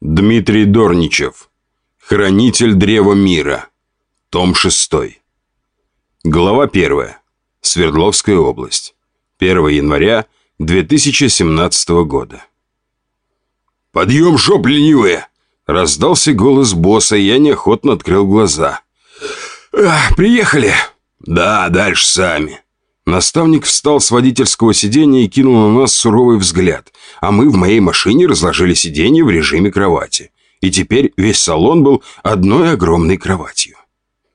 Дмитрий Дорничев. Хранитель Древа Мира. Том 6. Глава 1. Свердловская область. 1 января 2017 года. «Подъем, жоп ленивые!» Раздался голос босса, и я неохотно открыл глаза. «Приехали!» «Да, дальше сами!» Наставник встал с водительского сиденья и кинул на нас суровый взгляд, а мы в моей машине разложили сиденье в режиме кровати. И теперь весь салон был одной огромной кроватью.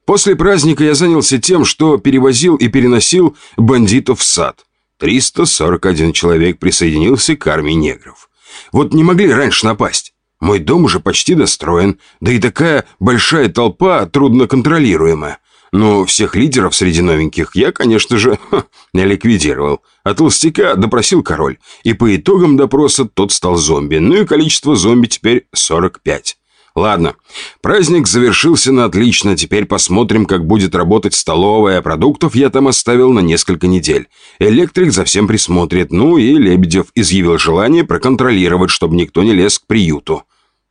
После праздника я занялся тем, что перевозил и переносил бандитов в сад. 341 человек присоединился к армии негров. Вот не могли раньше напасть. Мой дом уже почти достроен, да и такая большая толпа трудноконтролируемая. Но всех лидеров среди новеньких я, конечно же, ха, ликвидировал. А толстяка допросил король. И по итогам допроса тот стал зомби. Ну и количество зомби теперь 45. Ладно, праздник завершился на отлично. Теперь посмотрим, как будет работать столовая. Продуктов я там оставил на несколько недель. Электрик за всем присмотрит. Ну и Лебедев изъявил желание проконтролировать, чтобы никто не лез к приюту.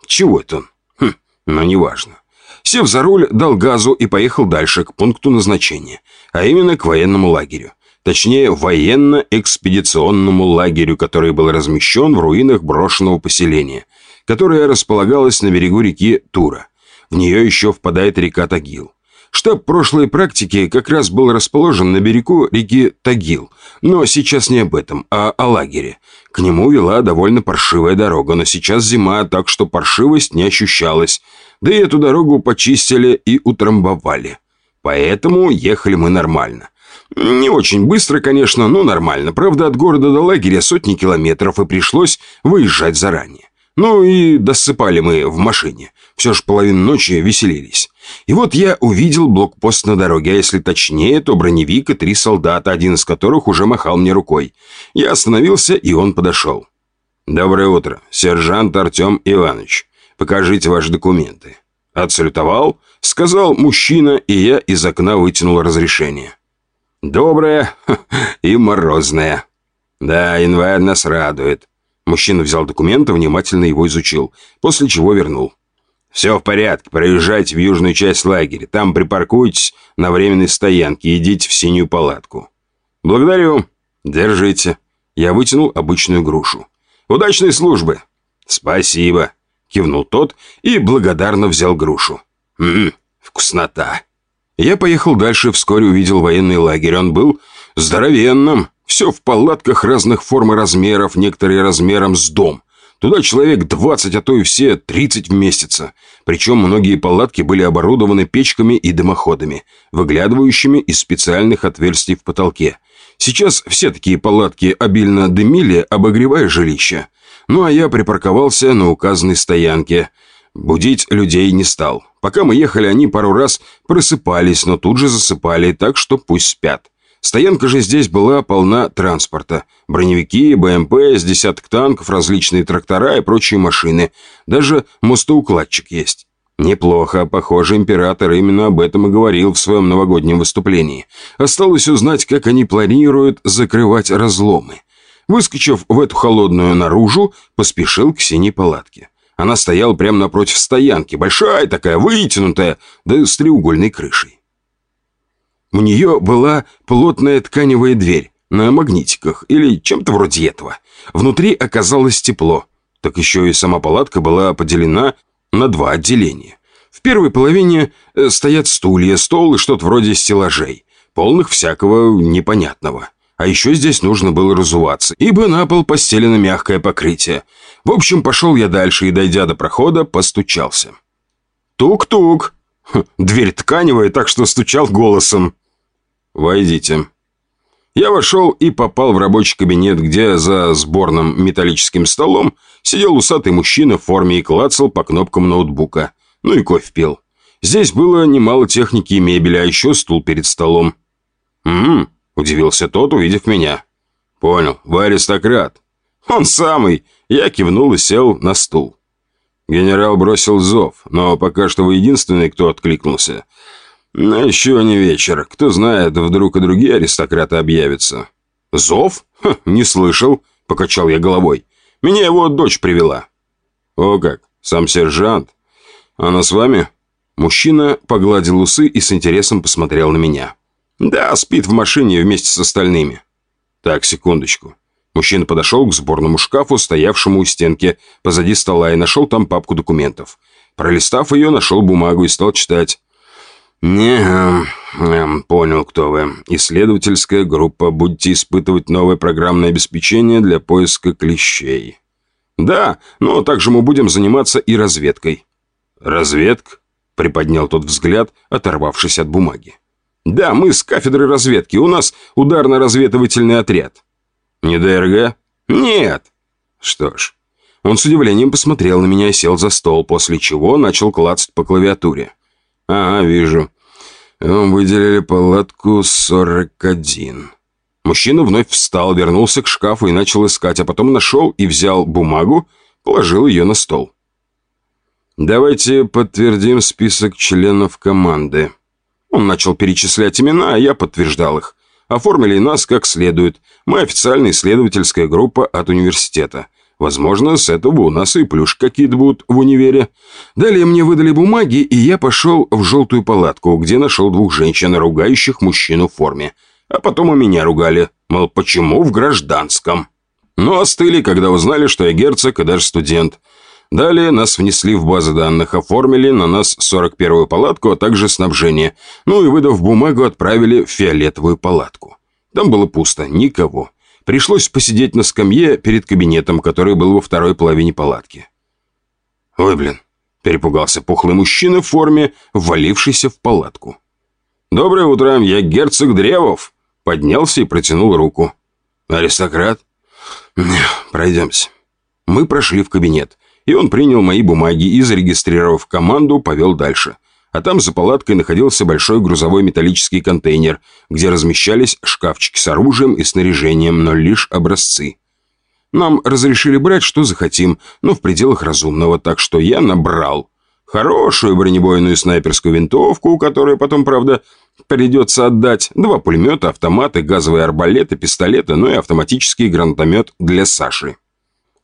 Чего это он? Хм, но неважно. Сев за руль, дал газу и поехал дальше, к пункту назначения, а именно к военному лагерю. Точнее, военно-экспедиционному лагерю, который был размещен в руинах брошенного поселения, которое располагалось на берегу реки Тура. В нее еще впадает река Тагил. Штаб прошлой практики как раз был расположен на берегу реки Тагил, но сейчас не об этом, а о лагере. К нему вела довольно паршивая дорога, но сейчас зима, так что паршивость не ощущалась – да и эту дорогу почистили и утрамбовали. Поэтому ехали мы нормально. Не очень быстро, конечно, но нормально. Правда, от города до лагеря сотни километров, и пришлось выезжать заранее. Ну и досыпали мы в машине. Все ж половину ночи веселились. И вот я увидел блокпост на дороге, а если точнее, то броневик и три солдата, один из которых уже махал мне рукой. Я остановился, и он подошел. «Доброе утро, сержант Артем Иванович. Покажите ваши документы». Отсалютовал, сказал мужчина, и я из окна вытянул разрешение. «Доброе и морозное». «Да, январь нас радует». Мужчина взял документы, внимательно его изучил, после чего вернул. «Все в порядке, проезжайте в южную часть лагеря. Там припаркуйтесь на временной стоянке и идите в синюю палатку». «Благодарю. Держите». Я вытянул обычную грушу. «Удачной службы». «Спасибо». Кивнул тот и благодарно взял грушу. «Ммм, вкуснота!» Я поехал дальше, вскоре увидел военный лагерь. Он был здоровенным. Все в палатках разных форм и размеров, некоторые размером с дом. Туда человек 20, а то и все 30 вместится. Причем многие палатки были оборудованы печками и дымоходами, выглядывающими из специальных отверстий в потолке. Сейчас все такие палатки обильно дымили, обогревая жилище. Ну а я припарковался на указанной стоянке. Будить людей не стал. Пока мы ехали, они пару раз просыпались, но тут же засыпали, так что пусть спят. Стоянка же здесь была полна транспорта. Броневики, БМП, с десяток танков, различные трактора и прочие машины. Даже мостоукладчик есть. Неплохо, похоже, император именно об этом и говорил в своем новогоднем выступлении. Осталось узнать, как они планируют закрывать разломы. Выскочив в эту холодную наружу, поспешил к синей палатке. Она стояла прямо напротив стоянки, большая такая, вытянутая, да с треугольной крышей. У нее была плотная тканевая дверь на магнитиках или чем-то вроде этого. Внутри оказалось тепло. Так еще и сама палатка была поделена на два отделения. В первой половине э, стоят стулья, стол и что-то вроде стеллажей, полных всякого непонятного. А еще здесь нужно было разуваться, ибо на пол постелено мягкое покрытие. В общем, пошел я дальше и, дойдя до прохода, постучался. Тук-тук. Хм, дверь тканевая, так что стучал голосом. «Войдите». Я вошел и попал в рабочий кабинет, где за сборным металлическим столом сидел усатый мужчина в форме и клацал по кнопкам ноутбука. Ну и кофе пил. Здесь было немало техники и мебели, а еще стул перед столом. «М-м, Удивился тот, увидев меня. «Понял, вы аристократ». «Он самый!» Я кивнул и сел на стул. Генерал бросил зов, но пока что вы единственный, кто откликнулся. Но еще не вечер. Кто знает, вдруг и другие аристократы объявятся. «Зов? Ха, не слышал», — покачал я головой. «Меня его дочь привела». «О как, Сам сержант. Она с вами?» Мужчина погладил усы и с интересом посмотрел на меня. «Да, спит в машине вместе с остальными». «Так, секундочку». Мужчина подошел к сборному шкафу, стоявшему у стенки позади стола, и нашел там папку документов. Пролистав ее, нашел бумагу и стал читать. «Не, эм, понял, кто вы. Исследовательская группа. Будете испытывать новое программное обеспечение для поиска клещей». «Да, но также мы будем заниматься и разведкой». «Разведка?» — приподнял тот взгляд, оторвавшись от бумаги. «Да, мы с кафедры разведки. У нас ударно-разведывательный отряд». «Не ДРГ?» «Нет». «Что ж». Он с удивлением посмотрел на меня и сел за стол, после чего начал клацать по клавиатуре. «Ага, вижу. Выделили палатку 41». Мужчина вновь встал, вернулся к шкафу и начал искать, а потом нашел и взял бумагу, положил ее на стол. «Давайте подтвердим список членов команды». Он начал перечислять имена, а я подтверждал их. Оформили нас как следует. Мы официальная исследовательская группа от университета. Возможно, с этого у нас и плюш какие-то будут в универе. Далее мне выдали бумаги, и я пошел в желтую палатку, где нашел двух женщин, ругающих мужчину в форме. А потом и меня ругали. Мол, почему в гражданском? Но остыли, когда узнали, что я герцог и даже студент. Далее нас внесли в базы данных, оформили на нас 41-ю палатку, а также снабжение. Ну и, выдав бумагу, отправили в фиолетовую палатку. Там было пусто, никого. Пришлось посидеть на скамье перед кабинетом, который был во второй половине палатки. «Ой, блин!» – перепугался пухлый мужчина в форме, ввалившийся в палатку. «Доброе утро, я герцог Древов!» Поднялся и протянул руку. «Аристократ?» «Пройдемся». Мы прошли в кабинет, и он принял мои бумаги и, зарегистрировав команду, повел дальше – а там за палаткой находился большой грузовой металлический контейнер, где размещались шкафчики с оружием и снаряжением, но лишь образцы. Нам разрешили брать, что захотим, но в пределах разумного, так что я набрал. Хорошую бронебойную снайперскую винтовку, которую потом, правда, придется отдать, два пулемета, автоматы, газовые арбалеты, пистолеты, ну и автоматический гранатомет для Саши.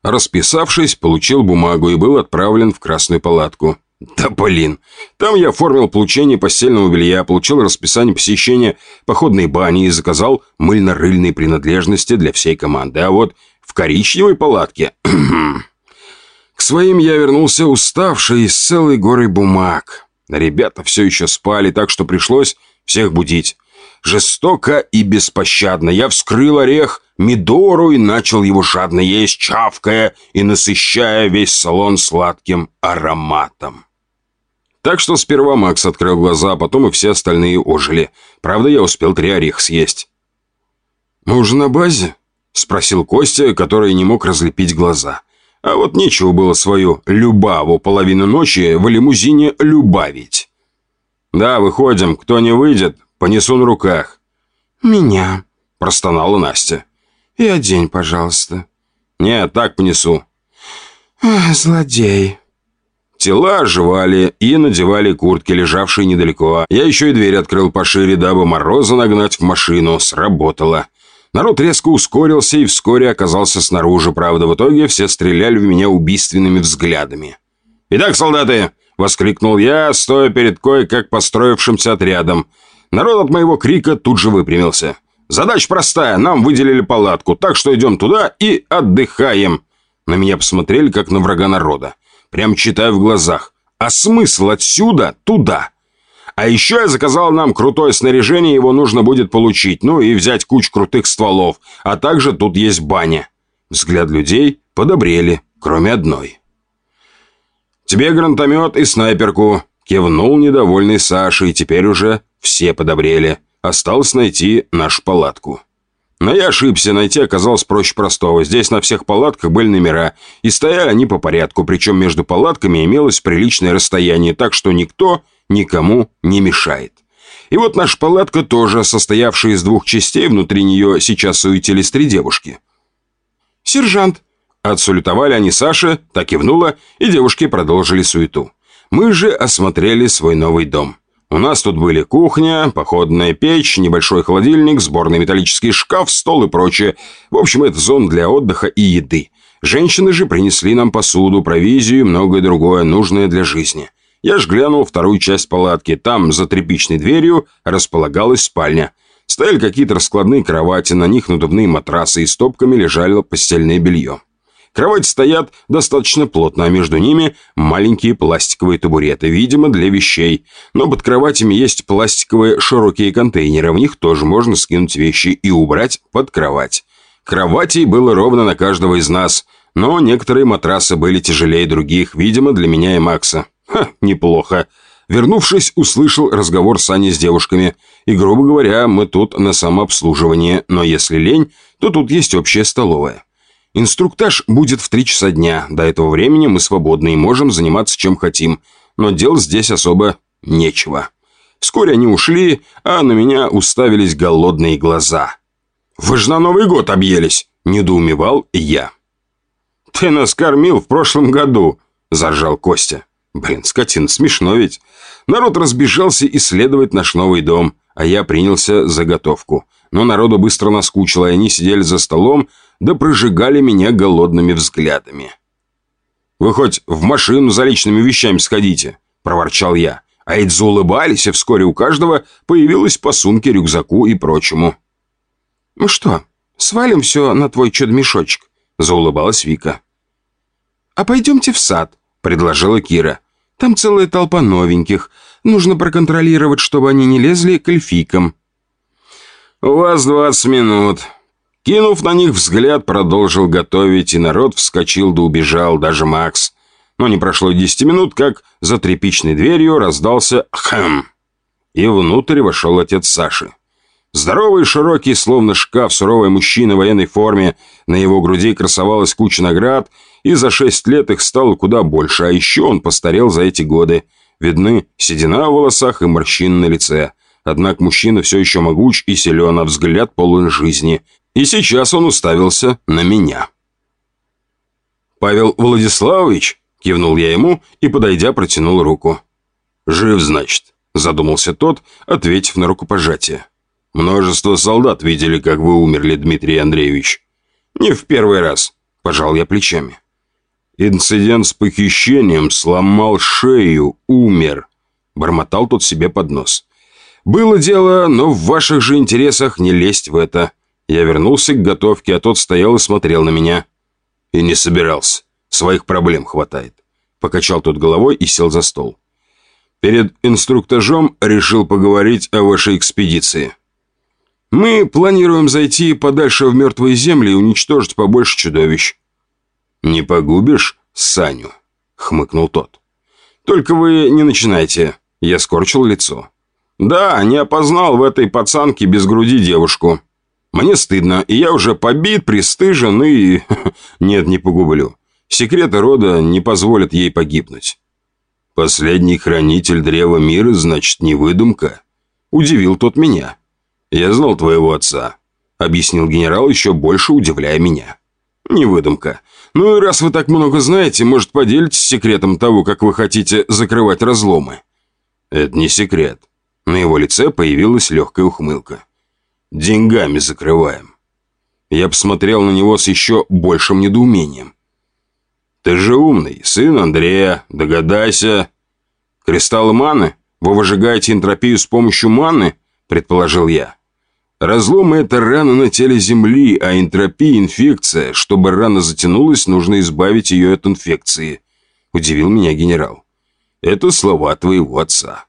Расписавшись, получил бумагу и был отправлен в Красную палатку. Да блин. Там я оформил получение постельного белья, получил расписание посещения походной бани и заказал мыльно-рыльные принадлежности для всей команды. А вот в коричневой палатке... К своим я вернулся уставший с целой горой бумаг. Ребята все еще спали, так что пришлось всех будить. Жестоко и беспощадно я вскрыл орех Мидору и начал его жадно есть, чавкая и насыщая весь салон сладким ароматом. Так что сперва Макс открыл глаза, а потом и все остальные ожили. Правда, я успел три ореха съесть. «Мы уже на базе?» – спросил Костя, который не мог разлепить глаза. А вот нечего было свою «любаву» половину ночи в лимузине любавить. «Да, выходим. Кто не выйдет, понесу на руках». «Меня», – простонала Настя. «И одень, пожалуйста». «Нет, так понесу». Ах, «Злодей», Тела оживали и надевали куртки, лежавшие недалеко. Я еще и дверь открыл пошире, дабы Мороза нагнать в машину. Сработало. Народ резко ускорился и вскоре оказался снаружи. Правда, в итоге все стреляли в меня убийственными взглядами. «Итак, солдаты!» — воскликнул я, стоя перед кое-как построившимся отрядом. Народ от моего крика тут же выпрямился. «Задача простая. Нам выделили палатку, так что идем туда и отдыхаем». На меня посмотрели, как на врага народа. Прям читаю в глазах. А смысл отсюда туда? А еще я заказал нам крутое снаряжение, его нужно будет получить. Ну и взять кучу крутых стволов. А также тут есть баня. Взгляд людей подобрели, кроме одной. «Тебе гранатомет и снайперку», — кивнул недовольный Саша, и теперь уже все подобрели. Осталось найти нашу палатку. Но я ошибся, найти оказалось проще простого. Здесь на всех палатках были номера, и стояли они по порядку, причем между палатками имелось приличное расстояние, так что никто никому не мешает. И вот наша палатка тоже, состоявшая из двух частей, внутри нее сейчас суетились три девушки. «Сержант!» Отсулютовали они Саше, так и внула, и девушки продолжили суету. Мы же осмотрели свой новый дом. У нас тут были кухня, походная печь, небольшой холодильник, сборный металлический шкаф, стол и прочее. В общем, это зона для отдыха и еды. Женщины же принесли нам посуду, провизию и многое другое, нужное для жизни. Я ж глянул вторую часть палатки. Там, за тряпичной дверью, располагалась спальня. Стояли какие-то раскладные кровати, на них надувные матрасы и стопками лежало постельное белье. Кровати стоят достаточно плотно, а между ними маленькие пластиковые табуреты, видимо, для вещей. Но под кроватями есть пластиковые широкие контейнеры, в них тоже можно скинуть вещи и убрать под кровать. Кроватей было ровно на каждого из нас, но некоторые матрасы были тяжелее других, видимо, для меня и Макса. Ха, неплохо. Вернувшись, услышал разговор Сани с девушками. И, грубо говоря, мы тут на самообслуживание, но если лень, то тут есть общая столовая. Инструктаж будет в три часа дня. До этого времени мы свободны и можем заниматься чем хотим. Но дел здесь особо нечего. Вскоре они ушли, а на меня уставились голодные глаза. «Вы же на Новый год объелись!» – недоумевал я. «Ты нас кормил в прошлом году!» – заржал Костя. «Блин, скотина, смешно ведь!» Народ разбежался исследовать наш новый дом, а я принялся за готовку. Но народу быстро наскучило, и они сидели за столом, да прожигали меня голодными взглядами. «Вы хоть в машину за личными вещами сходите», – проворчал я. А эти заулыбались, и вскоре у каждого появилось по сумке, рюкзаку и прочему. «Ну что, свалим все на твой чудо-мешочек?» – заулыбалась Вика. «А пойдемте в сад», – предложила Кира. «Там целая толпа новеньких. Нужно проконтролировать, чтобы они не лезли к эльфийкам». «У вас двадцать минут», Кинув на них взгляд, продолжил готовить, и народ вскочил да убежал, даже Макс. Но не прошло десяти минут, как за тряпичной дверью раздался «хм», и внутрь вошел отец Саши. Здоровый, широкий, словно шкаф, суровый мужчина в военной форме, на его груди красовалась куча наград, и за шесть лет их стало куда больше, а еще он постарел за эти годы. Видны седина в волосах и морщины на лице. Однако мужчина все еще могуч и силен, а взгляд полон жизни. И сейчас он уставился на меня. «Павел Владиславович?» – кивнул я ему и, подойдя, протянул руку. «Жив, значит», – задумался тот, ответив на рукопожатие. «Множество солдат видели, как вы умерли, Дмитрий Андреевич». «Не в первый раз», – пожал я плечами. «Инцидент с похищением сломал шею, умер», – бормотал тот себе под нос. «Было дело, но в ваших же интересах не лезть в это». Я вернулся к готовке, а тот стоял и смотрел на меня. И не собирался. Своих проблем хватает. Покачал тот головой и сел за стол. Перед инструктажом решил поговорить о вашей экспедиции. Мы планируем зайти подальше в мертвые земли и уничтожить побольше чудовищ. Не погубишь Саню? Хмыкнул тот. Только вы не начинайте. Я скорчил лицо. Да, не опознал в этой пацанке без груди девушку. Мне стыдно, и я уже побит, пристыжен и... Нет, не погублю. Секреты рода не позволят ей погибнуть. Последний хранитель древа мира, значит, не выдумка? Удивил тот меня. Я знал твоего отца. Объяснил генерал, еще больше удивляя меня. Не выдумка. Ну и раз вы так много знаете, может, поделитесь секретом того, как вы хотите закрывать разломы? Это не секрет. На его лице появилась легкая ухмылка. Деньгами закрываем. Я посмотрел на него с еще большим недоумением. Ты же умный, сын Андрея, догадайся. Кристаллы маны? Вы выжигаете энтропию с помощью маны? Предположил я. Разломы – это рана на теле Земли, а энтропия – инфекция. Чтобы рана затянулась, нужно избавить ее от инфекции. Удивил меня генерал. Это слова твоего отца.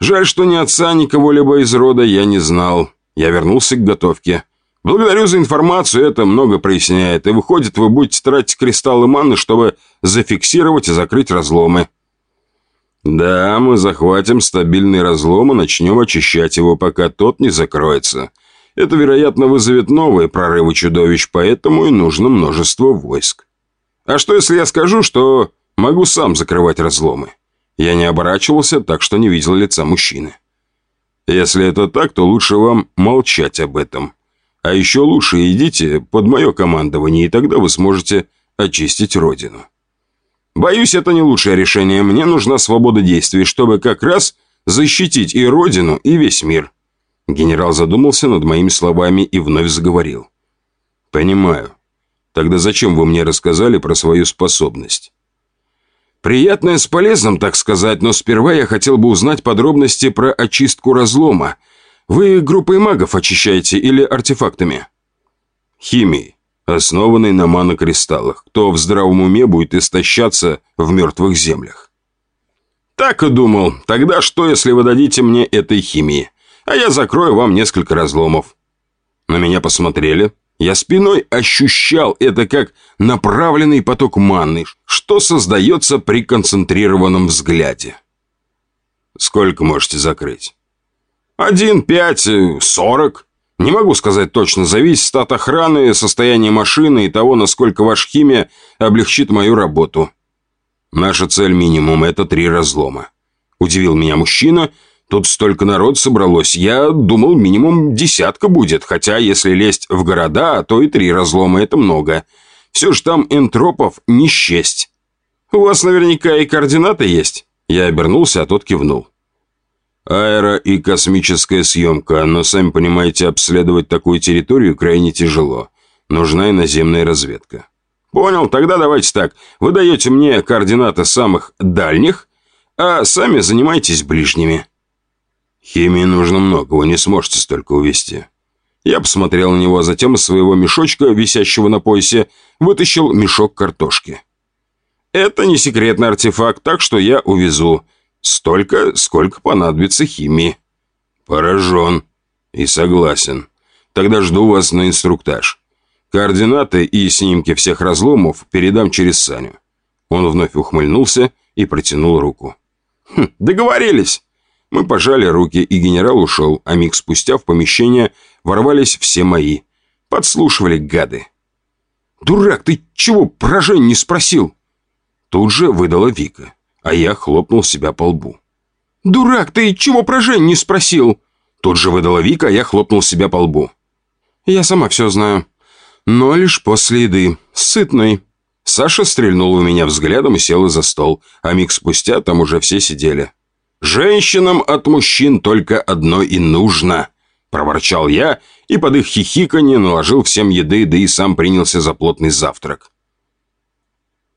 Жаль, что ни отца, ни кого-либо из рода я не знал. Я вернулся к готовке. Благодарю за информацию, это много проясняет. И выходит, вы будете тратить кристаллы маны, чтобы зафиксировать и закрыть разломы. Да, мы захватим стабильный разлом и начнем очищать его, пока тот не закроется. Это, вероятно, вызовет новые прорывы чудовищ, поэтому и нужно множество войск. А что, если я скажу, что могу сам закрывать разломы? Я не оборачивался, так что не видел лица мужчины. Если это так, то лучше вам молчать об этом. А еще лучше идите под мое командование, и тогда вы сможете очистить родину. Боюсь, это не лучшее решение. Мне нужна свобода действий, чтобы как раз защитить и родину, и весь мир. Генерал задумался над моими словами и вновь заговорил. Понимаю. Тогда зачем вы мне рассказали про свою способность? Приятное с полезным, так сказать, но сперва я хотел бы узнать подробности про очистку разлома. Вы группой магов очищаете или артефактами? Химией, основанной на манокристаллах. Кто в здравом уме будет истощаться в мертвых землях? Так и думал. Тогда что, если вы дадите мне этой химии? А я закрою вам несколько разломов. На меня посмотрели. Я спиной ощущал это как направленный поток манны, что создается при концентрированном взгляде. Сколько можете закрыть? Один, пять, сорок. Не могу сказать точно, зависит от охраны, состояния машины и того, насколько ваша химия облегчит мою работу. Наша цель минимум – это три разлома. Удивил меня мужчина. Тут столько народ собралось. Я думал, минимум десятка будет. Хотя, если лезть в города, то и три разлома – это много. Все же там энтропов не счесть. У вас наверняка и координаты есть. Я обернулся, а тот кивнул. Аэро- и космическая съемка, но, сами понимаете, обследовать такую территорию крайне тяжело. Нужна и наземная разведка. Понял, тогда давайте так. Вы даете мне координаты самых дальних, а сами занимайтесь ближними. Химии нужно много, вы не сможете столько увезти. Я посмотрел на него, а затем из своего мешочка, висящего на поясе, вытащил мешок картошки. Это не секретный артефакт, так что я увезу. Столько, сколько понадобится химии. Поражен. И согласен. Тогда жду вас на инструктаж. Координаты и снимки всех разломов передам через Саню. Он вновь ухмыльнулся и протянул руку. Хм, договорились. Мы пожали руки, и генерал ушел, а миг спустя в помещение ворвались все мои. Подслушивали гады. «Дурак, ты чего про Жень не спросил?» Тут же выдала Вика а я хлопнул себя по лбу. «Дурак, ты чего про Жень не спросил?» Тут же выдала Вика, а я хлопнул себя по лбу. «Я сама все знаю. Но лишь после еды. Сытной». Саша стрельнула у меня взглядом и села за стол, а миг спустя там уже все сидели. «Женщинам от мужчин только одно и нужно», – проворчал я и под их хихиканье наложил всем еды, да и сам принялся за плотный завтрак.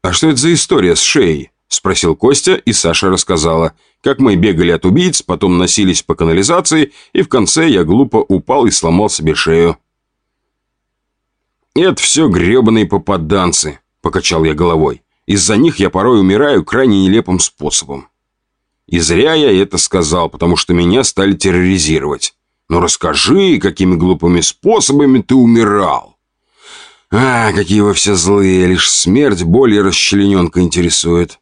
«А что это за история с шеей?» Спросил Костя, и Саша рассказала, как мы бегали от убийц, потом носились по канализации, и в конце я глупо упал и сломал себе шею. «Это все гребаные попаданцы», – покачал я головой. «Из-за них я порой умираю крайне нелепым способом». И зря я это сказал, потому что меня стали терроризировать. «Ну расскажи, какими глупыми способами ты умирал?» «А, какие вы все злые, лишь смерть, боль и расчлененка интересует».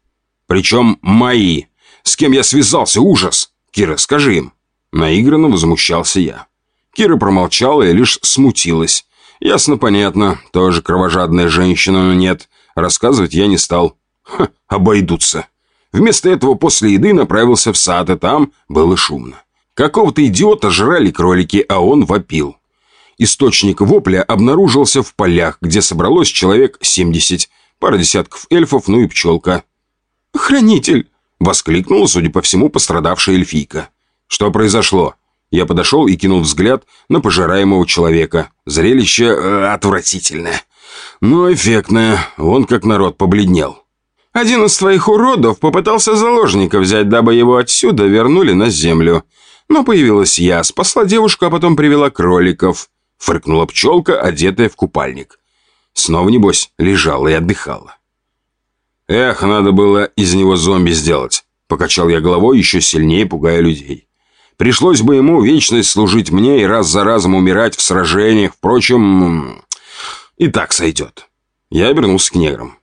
Причем мои. С кем я связался? Ужас! Кира, скажи им. Наигранно возмущался я. Кира промолчала и лишь смутилась. Ясно, понятно. Тоже кровожадная женщина, но нет. Рассказывать я не стал. Ха, обойдутся. Вместо этого после еды направился в сад, и там было шумно. Какого-то идиота жрали кролики, а он вопил. Источник вопля обнаружился в полях, где собралось человек 70, пара десятков эльфов, ну и пчелка. «Хранитель!» — воскликнула, судя по всему, пострадавшая эльфийка. «Что произошло?» Я подошел и кинул взгляд на пожираемого человека. Зрелище э, отвратительное. Но эффектное. Он как народ побледнел. «Один из твоих уродов попытался заложника взять, дабы его отсюда вернули на землю. Но появилась я, спасла девушку, а потом привела кроликов». Фыркнула пчелка, одетая в купальник. Снова, небось, лежала и отдыхала. «Эх, надо было из него зомби сделать», — покачал я головой, еще сильнее пугая людей. «Пришлось бы ему вечность служить мне и раз за разом умирать в сражениях. Впрочем, и так сойдет». Я обернулся к неграм.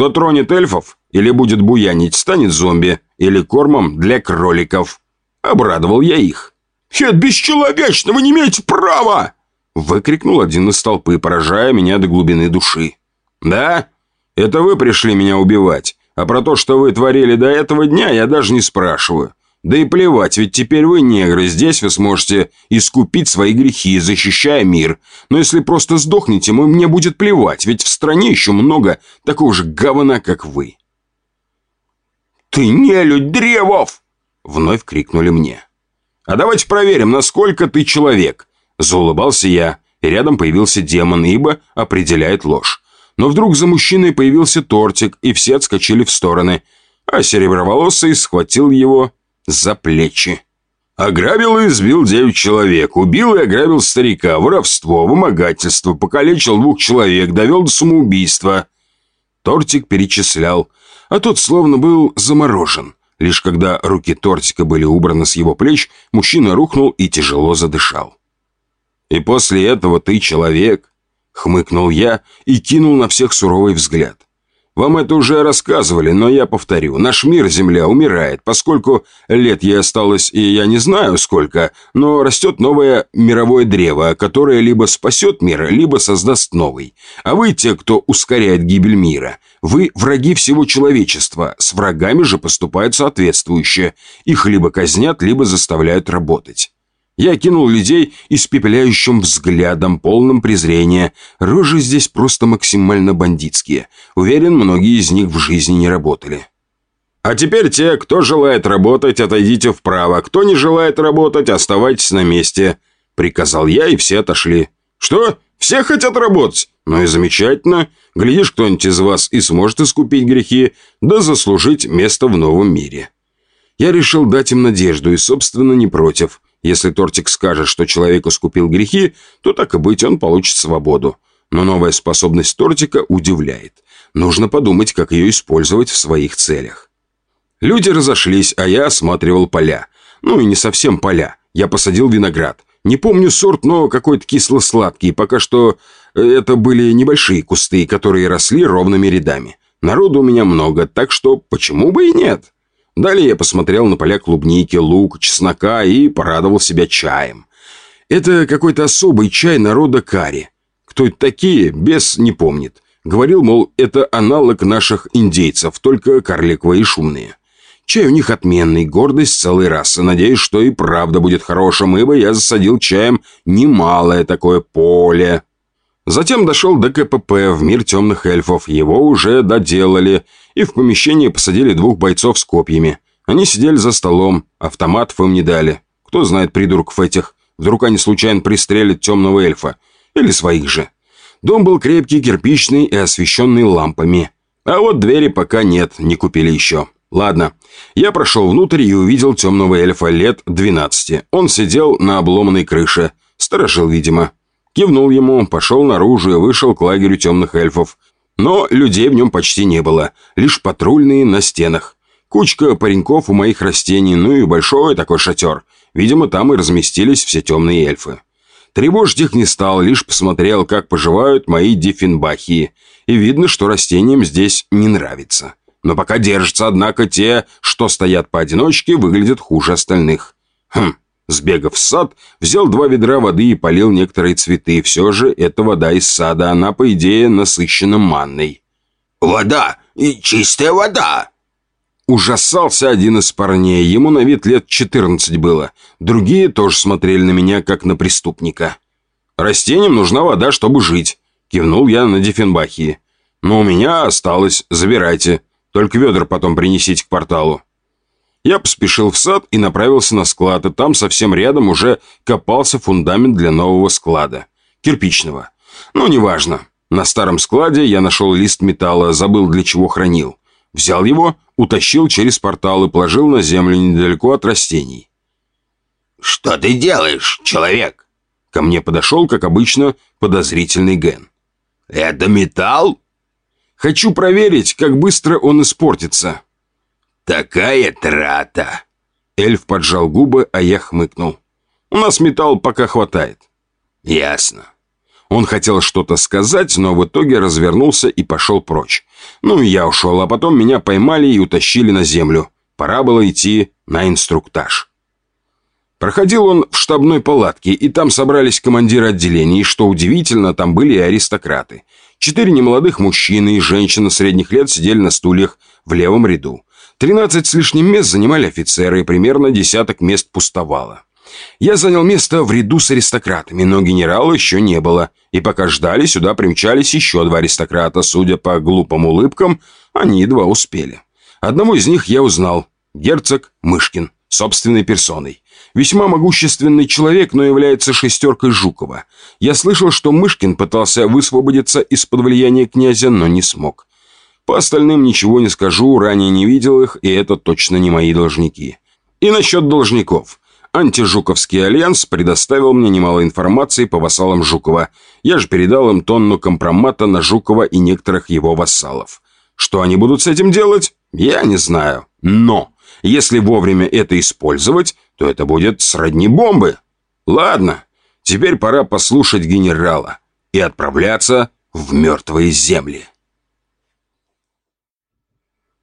«Кто тронет эльфов или будет буянить, станет зомби или кормом для кроликов». Обрадовал я их. «Это бесчеловечно! Вы не имеете права!» Выкрикнул один из толпы, поражая меня до глубины души. «Да? Это вы пришли меня убивать. А про то, что вы творили до этого дня, я даже не спрашиваю. Да и плевать, ведь теперь вы негры, здесь вы сможете искупить свои грехи, защищая мир. Но если просто сдохнете, мне будет плевать, ведь в стране еще много такого же говна, как вы. «Ты нелюдь, Древов!» — вновь крикнули мне. «А давайте проверим, насколько ты человек!» Заулыбался я, рядом появился демон, ибо определяет ложь. Но вдруг за мужчиной появился тортик, и все отскочили в стороны, а сереброволосый схватил его за плечи. Ограбил и избил девять человек, убил и ограбил старика, воровство, вымогательство, покалечил двух человек, довел до самоубийства. Тортик перечислял, а тот словно был заморожен. Лишь когда руки Тортика были убраны с его плеч, мужчина рухнул и тяжело задышал. «И после этого ты человек», — хмыкнул я и кинул на всех суровый взгляд. Вам это уже рассказывали, но я повторю. Наш мир, Земля, умирает, поскольку лет ей осталось, и я не знаю сколько, но растет новое мировое древо, которое либо спасет мир, либо создаст новый. А вы те, кто ускоряет гибель мира. Вы враги всего человечества, с врагами же поступают соответствующе. Их либо казнят, либо заставляют работать. Я кинул людей испепеляющим взглядом, полным презрения. Рожи здесь просто максимально бандитские. Уверен, многие из них в жизни не работали. «А теперь те, кто желает работать, отойдите вправо. Кто не желает работать, оставайтесь на месте», — приказал я, и все отошли. «Что? Все хотят работать? Ну и замечательно. Глядишь, кто-нибудь из вас и сможет искупить грехи, да заслужить место в новом мире». Я решил дать им надежду и, собственно, не против. Если Тортик скажет, что человек искупил грехи, то так и быть, он получит свободу. Но новая способность Тортика удивляет. Нужно подумать, как ее использовать в своих целях. Люди разошлись, а я осматривал поля. Ну и не совсем поля. Я посадил виноград. Не помню сорт, но какой-то кисло-сладкий. Пока что э, это были небольшие кусты, которые росли ровными рядами. Народу у меня много, так что почему бы и нет? Далее я посмотрел на поля клубники, лук, чеснока и порадовал себя чаем. Это какой-то особый чай народа кари. Кто это такие, бес не помнит. Говорил, мол, это аналог наших индейцев, только карликовые и шумные. Чай у них отменный, гордость целой расы. Надеюсь, что и правда будет хорошим, ибо я засадил чаем немалое такое поле. Затем дошел до КПП в мир темных эльфов. Его уже доделали – и в помещении посадили двух бойцов с копьями. Они сидели за столом, автоматов им не дали. Кто знает придурков этих. Вдруг они случайно пристрелят темного эльфа. Или своих же. Дом был крепкий, кирпичный и освещенный лампами. А вот двери пока нет, не купили еще. Ладно, я прошел внутрь и увидел темного эльфа лет 12. Он сидел на обломанной крыше. Сторожил, видимо. Кивнул ему, пошел наружу и вышел к лагерю темных эльфов. Но людей в нем почти не было, лишь патрульные на стенах. Кучка пареньков у моих растений, ну и большой такой шатер. Видимо, там и разместились все темные эльфы. Тревожить их не стал, лишь посмотрел, как поживают мои диффенбахи. И видно, что растениям здесь не нравится. Но пока держатся, однако, те, что стоят поодиночке, выглядят хуже остальных. Хм, Сбегав в сад, взял два ведра воды и полил некоторые цветы. Все же это вода из сада, она, по идее, насыщена манной. «Вода! И чистая вода!» Ужасался один из парней. Ему на вид лет 14 было. Другие тоже смотрели на меня, как на преступника. «Растениям нужна вода, чтобы жить», — кивнул я на Диффенбахии. «Но у меня осталось. Забирайте. Только ведра потом принесите к порталу». Я поспешил в сад и направился на склад, и там совсем рядом уже копался фундамент для нового склада. Кирпичного. Но неважно. На старом складе я нашел лист металла, забыл для чего хранил. Взял его, утащил через портал и положил на землю недалеко от растений. «Что ты делаешь, человек?» Ко мне подошел, как обычно, подозрительный Ген. «Это металл?» «Хочу проверить, как быстро он испортится». «Такая трата!» Эльф поджал губы, а я хмыкнул. «У нас металл пока хватает». «Ясно». Он хотел что-то сказать, но в итоге развернулся и пошел прочь. Ну, я ушел, а потом меня поймали и утащили на землю. Пора было идти на инструктаж. Проходил он в штабной палатке, и там собрались командиры отделений, что удивительно, там были и аристократы. Четыре немолодых мужчины и женщина средних лет сидели на стульях в левом ряду. Тринадцать с лишним мест занимали офицеры, и примерно десяток мест пустовало. Я занял место в ряду с аристократами, но генерала еще не было. И пока ждали, сюда примчались еще два аристократа. Судя по глупым улыбкам, они едва успели. Одного из них я узнал. Герцог Мышкин. собственной персоной. Весьма могущественный человек, но является шестеркой Жукова. Я слышал, что Мышкин пытался высвободиться из-под влияния князя, но не смог. По остальным ничего не скажу, ранее не видел их, и это точно не мои должники. И насчет должников. Антижуковский альянс предоставил мне немало информации по вассалам Жукова. Я же передал им тонну компромата на Жукова и некоторых его вассалов. Что они будут с этим делать, я не знаю. Но если вовремя это использовать, то это будет сродни бомбы. Ладно, теперь пора послушать генерала и отправляться в мертвые земли.